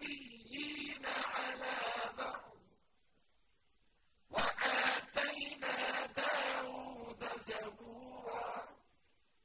be